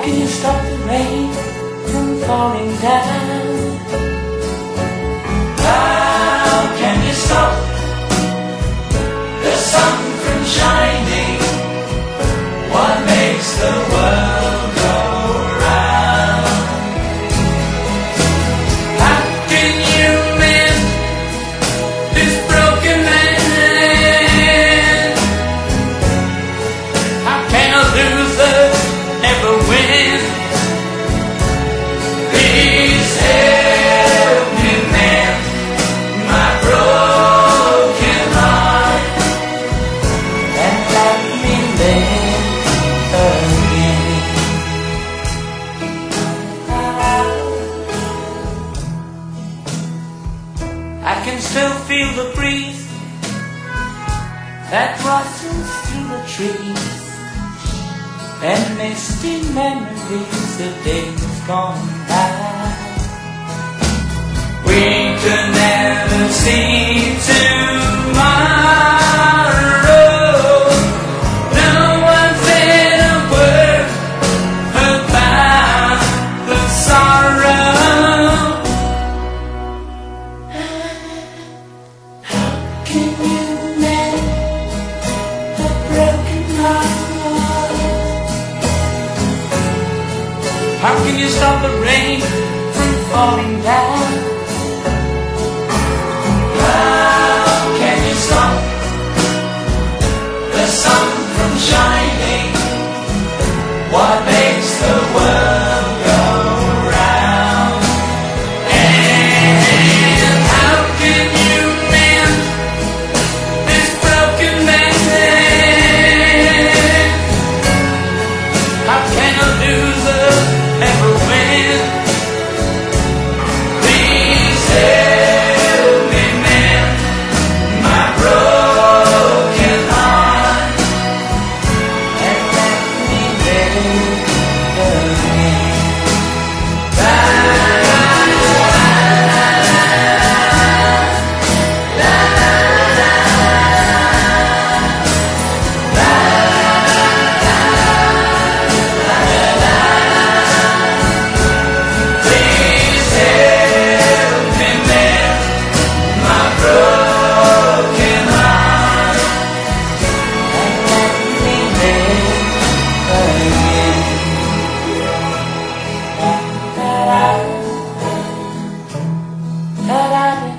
How can you stop the rain from falling down? I can still feel the breeze that rustles through the trees and misty memories of days gone by. Could never How can you stop the rain from falling down?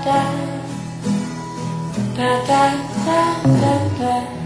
da da da da da da